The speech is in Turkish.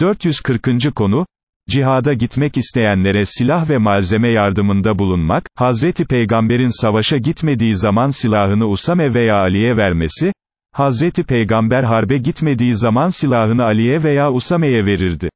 440. konu, Cihada gitmek isteyenlere silah ve malzeme yardımında bulunmak, Hazreti Peygamber'in savaşa gitmediği zaman silahını Usame veya Ali'ye vermesi, Hazreti Peygamber harbe gitmediği zaman silahını Ali'ye veya Usame'ye verirdi.